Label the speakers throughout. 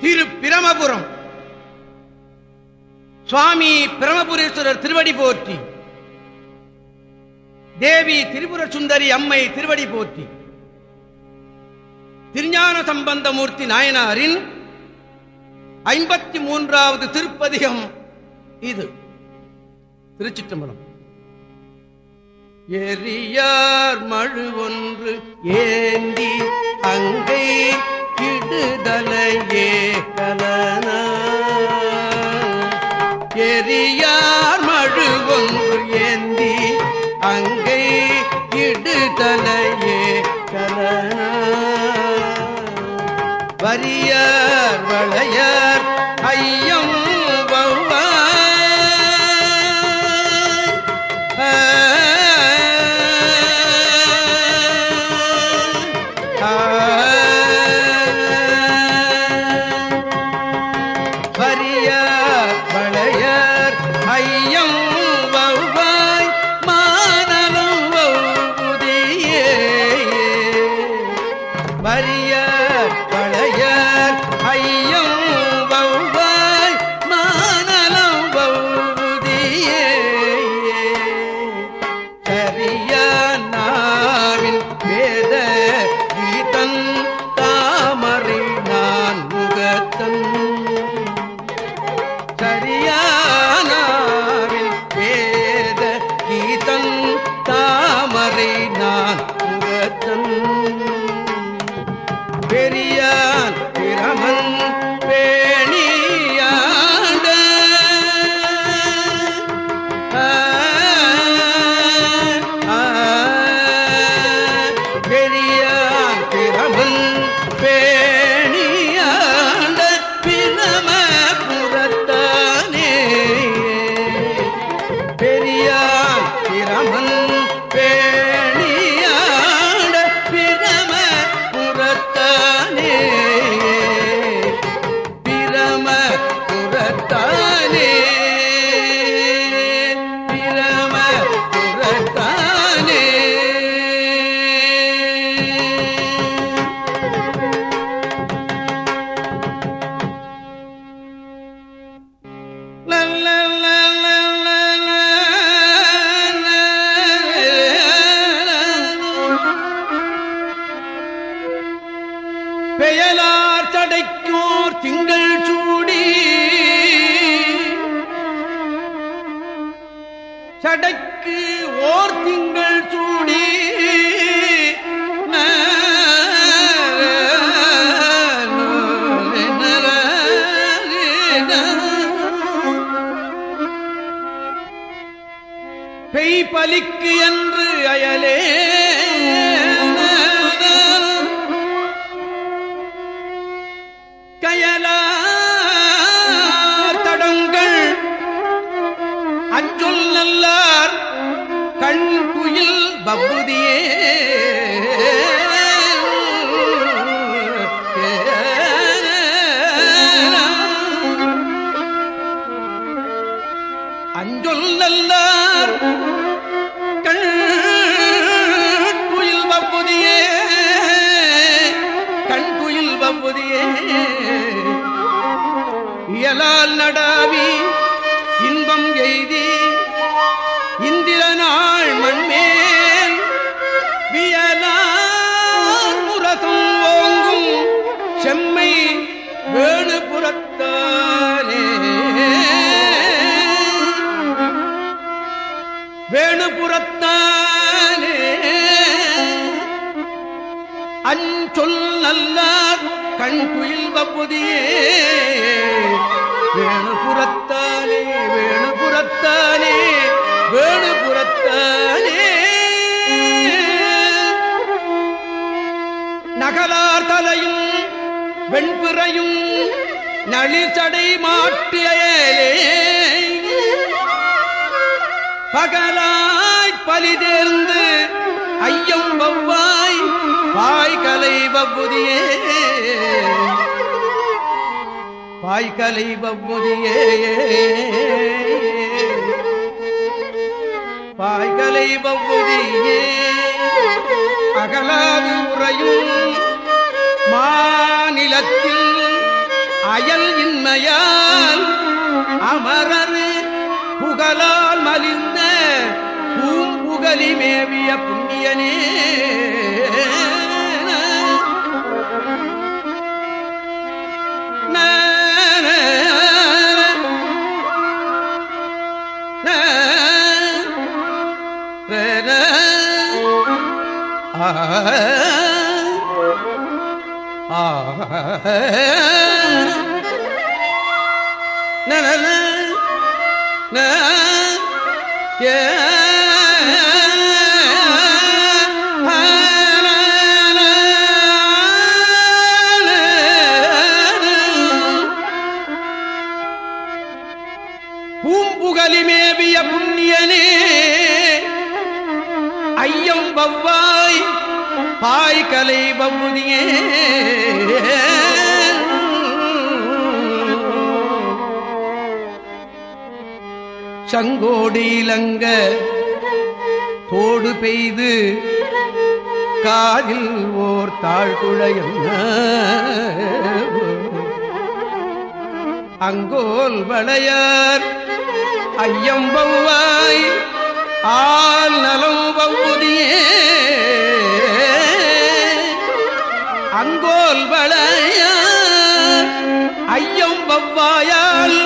Speaker 1: திரு பிரமபுரம் சுவாமி பிரமபுரேஸ்வரர் திருவடி போற்றி. தேவி திரிபுர சுந்தரி அம்மை திருவடி போற்றி. திருஞான சம்பந்தமூர்த்தி நாயனாரின் ஐம்பத்தி மூன்றாவது திருப்பதிகம் இது. திருச்சிற்றம்பலம். எரியார் மழு ஒன்று ஏந்தி அங்கை இடுதலையே கலன எரியார் மழு ஏந்தி அங்கை இடுதலையே கலன வரியார் வளையார் நான் கண் குயில் பப்புதியே வேணுபுறத்தானே வேணுபுறத்தானே வேணுபுறத்தானே. நகலார் தலையும் வெண்பிறையும் நளிச்சடை மாட்டியலே பகலாய் பலிதேர்ந்து ஐயம் பாய்கலை வவ்வுதியே பாய்கலை வவ்வுதியே பாய்கலை வவ்வுதியே அகலாது உறையும் மாநிலத்தில் அயல் இன்மையால் அமரரு புகழால் மலிந்த பூம்புகலி மேவிய புண்ணியனே. ஆ, ஏ, சங்கோடு இலங்க தோடு பெய்து காதில் ஓர் தாழ்குழையம் அங்கோல் வளையார் ஐயம்பவ்வாய் ஆள் நலம் பவுதியே அங்கோல் வளையார் ஐயம் பவ்வாயால்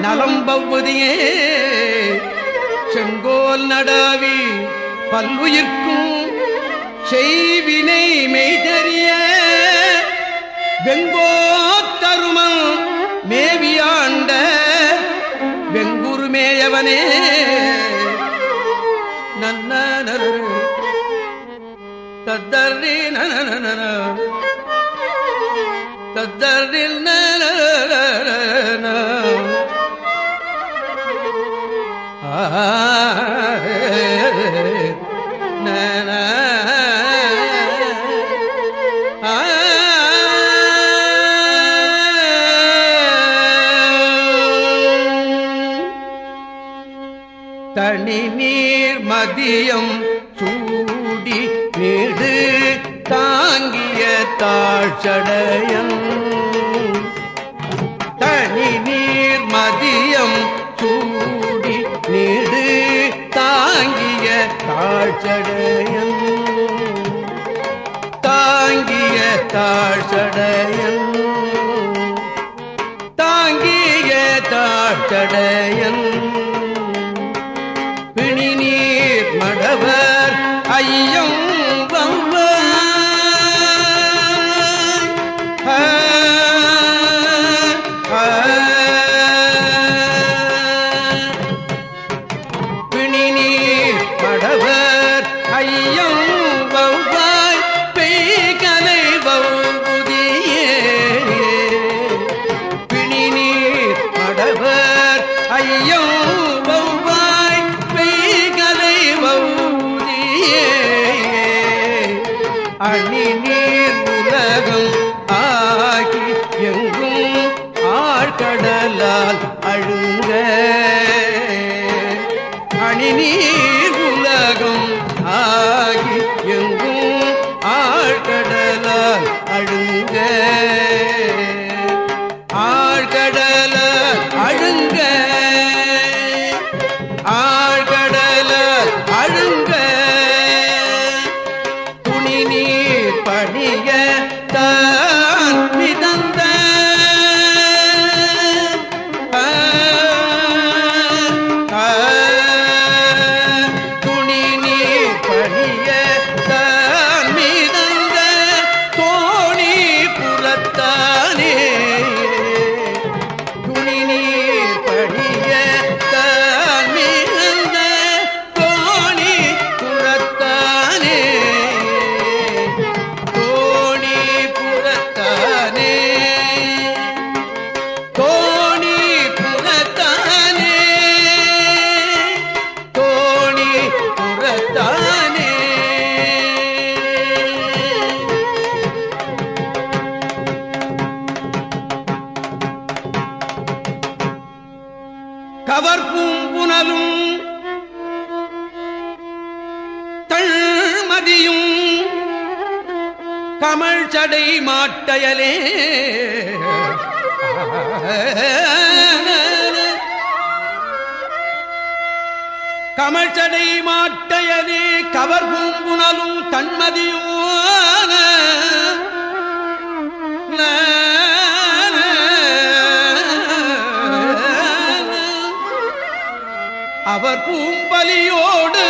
Speaker 1: நலம் பவுதியே செங்கோல் நடாவி பல்லுயிர்க்கும் செய்வினை மெய்தறிய வெங்கோத்தருமம் மேவியாண்ட வெங்குருமேயவனே நன்னரு தத்தரி நன தத்தரில் ந நீர் சூடி நீடு தாங்கிய தாழ்ச்சடையன் தனி நீர் மதியம் சூடி நீடு தாங்கிய தாழ்ச்சடையன் தாங்கிய தாழ்ச்சடையன் தாங்கிய தாழ்ச்சடையன் மடவர் கமல் கமழ்ச்சடை மாட்டையனே கவர் பூங்குணலும் தன்மதியும் அவர் பூம்பலியோடு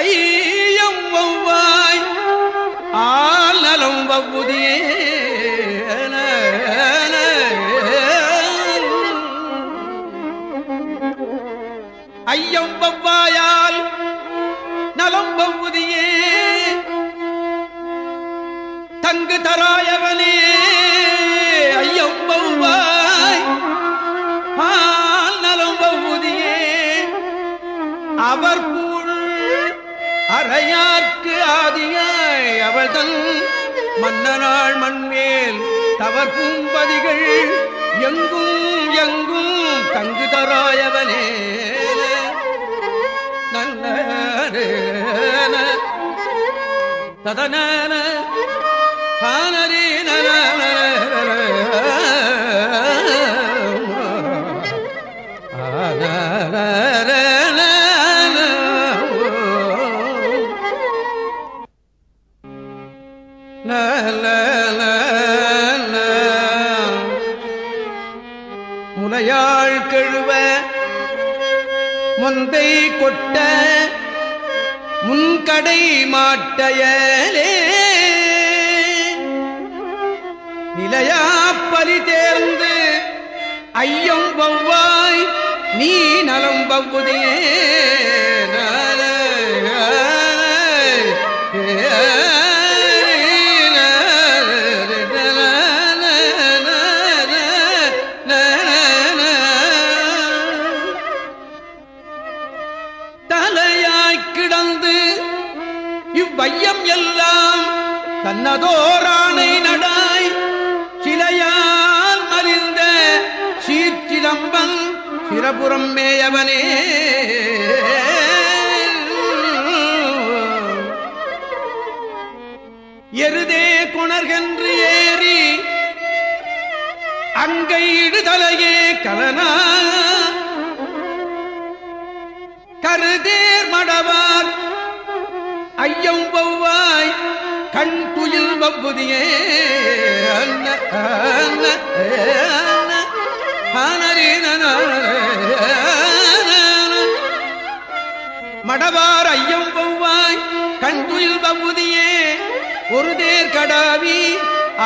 Speaker 1: ஐயம் வவ்வாய் ஆ காலம் வவ்வுதியே ஐயம் வவ்வாயால் நலம் வவ்வுதியே தங்கு தராயவனே. ஐயம் வவ்வாய் ஆல் நலம் வவ்வுதியே அவர் பூள் அறையார்க்கு ஆதியாய் அவள் தன் மன்னனாள் மண்மேல் தவர் பூம்பதிகள் எங்கும் எங்கும் தங்கு தராயவனே. நல்ல ததன பானரி முலையாள் கொட்ட முன்கடை மாட்டையலே. நிலையா பலி தேர்ந்து ஐயம் வவ்வாய் நீ நலம் வவ்வுதியே தன்னதோரானை நடாய் சிலையால் மறிந்த சீற்றிலம்பன் சிறபுறம் மேயவனே. எருதே குணர்கன்று ஏறி அங்கை இடுதலையே கலனா. கருதேர் மடவார் ஐயம் பௌவாய் கண் துயில் வம்புதியே. மடவார் ஐயம் வவ்வாய் கண் துயில் வம்புதியே. ஒரு தேர் கடாவி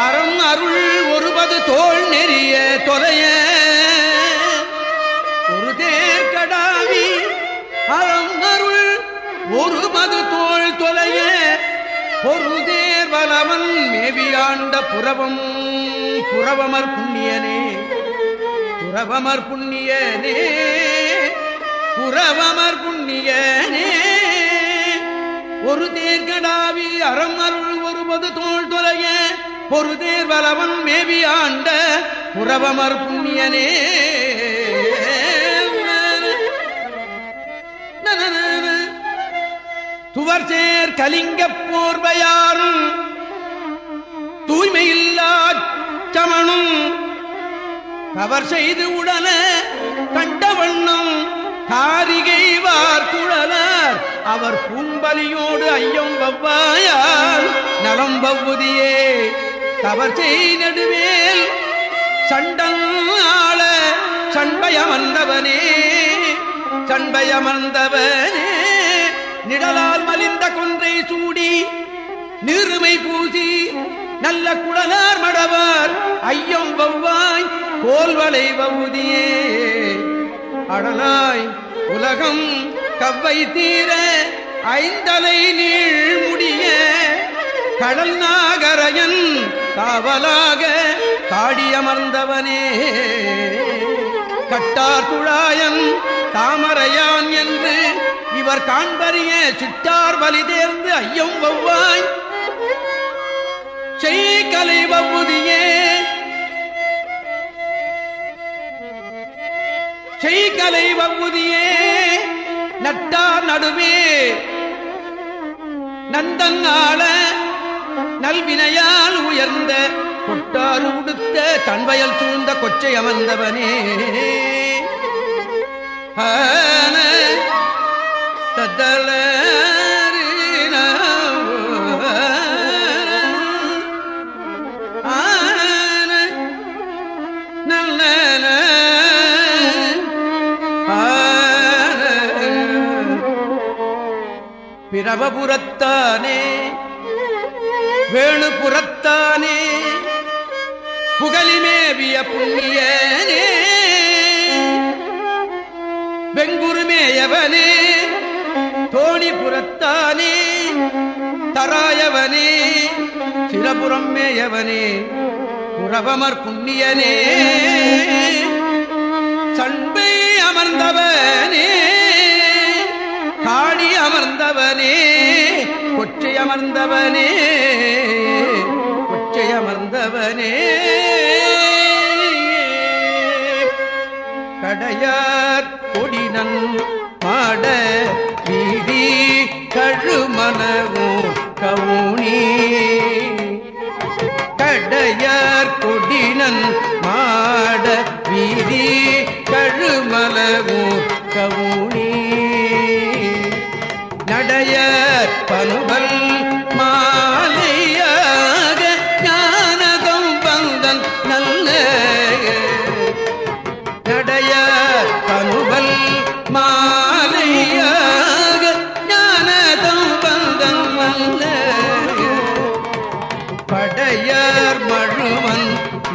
Speaker 1: அறம் அருள் ஒருபது தோல் நெறிய தொலைய. ஒரு தேர் கடாவி அறம் அருள் ஒரு மது தோல் தொலை பொருதேர் வலவன் மேவியாண்ட புறவம் புறவமர் புண்ணியனே. புறவமர் புண்ணியனே. புறவமர் புண்ணியனே. ஒரு தேர்கடாவி அறம் அருள் ஒருபது தோல் தொலைய பொருதேர் வலவன் மேவி ஆண்ட புறவமர் புண்ணியனே. துவர்சேர் கலிங்க தூய்மையாரும் தூய்மையில்லா சமணும் கவர் செய்து உடன கண்ட வண்ணம் காரிகை வார்குழலார். அவர் பூம்பலியோடு ஐயம் வவ்வாயால் நலம் வவ்வுதியே கவர் செய் நடுவேல். சண்டன் ஆள சண்பயமர்ந்தவனே சண்பயமர்ந்தவனே. நிழலால் மலிந்த கொன்றை சூடி நீருமை பூசி நல்ல குழலார் மடவார் ஐயம் வவ்வாய் கோல்வளை வவுதியே அடலாய் உலகம் கவ்வை தீர ஐந்தலை நீள் முடிய கடல் நாகரையன் காவலாக காடியமர்ந்தவனே. கட்டார் துழாயன் தாமரையான் என்று இவர் காண்பறிய சிட்டார் வலி தேர்ந்து ஐயம் வவ்வாய் செய்கலை வவ்வுதியே செய்கலை வவ்வுதியே நட்டார் நடுவே. நந்தன் நல்வினையால் உயர்ந்த கொட்டாறு உடுத்த தன்வயல் சூழ்ந்த கொச்சை அமர்ந்தவனே. ஆன தத்தல பிரபபுரத்தானே வேணுபுரத்தானே புகழிமேவிய புண்ணியனே வெங்குருமேயவனே தோணிபுரத்தானே தராயவனே சிரபுரம் மேயவனே புறவமர் புண்ணியனே சண்பை அமர்ந்தவனே காடி அமர்ந்தவனே கொச்சை அமர்ந்தவனே கடையா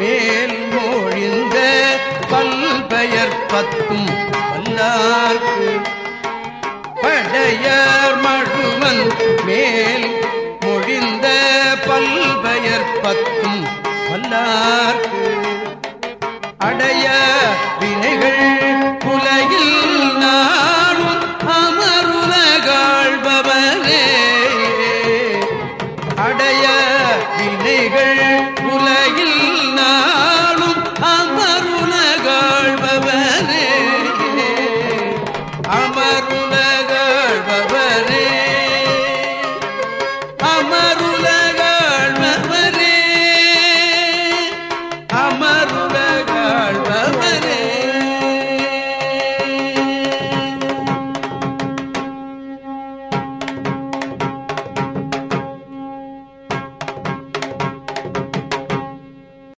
Speaker 1: மேல் மொழிந்த பல்பெயர் பத்தும் வல்லார்க்கு படையார் மழுவன் மேல் மொழிந்த பல்பெயர் பத்தும் வல்லார்க்கு அடைய வினைகள் உலகில் நான்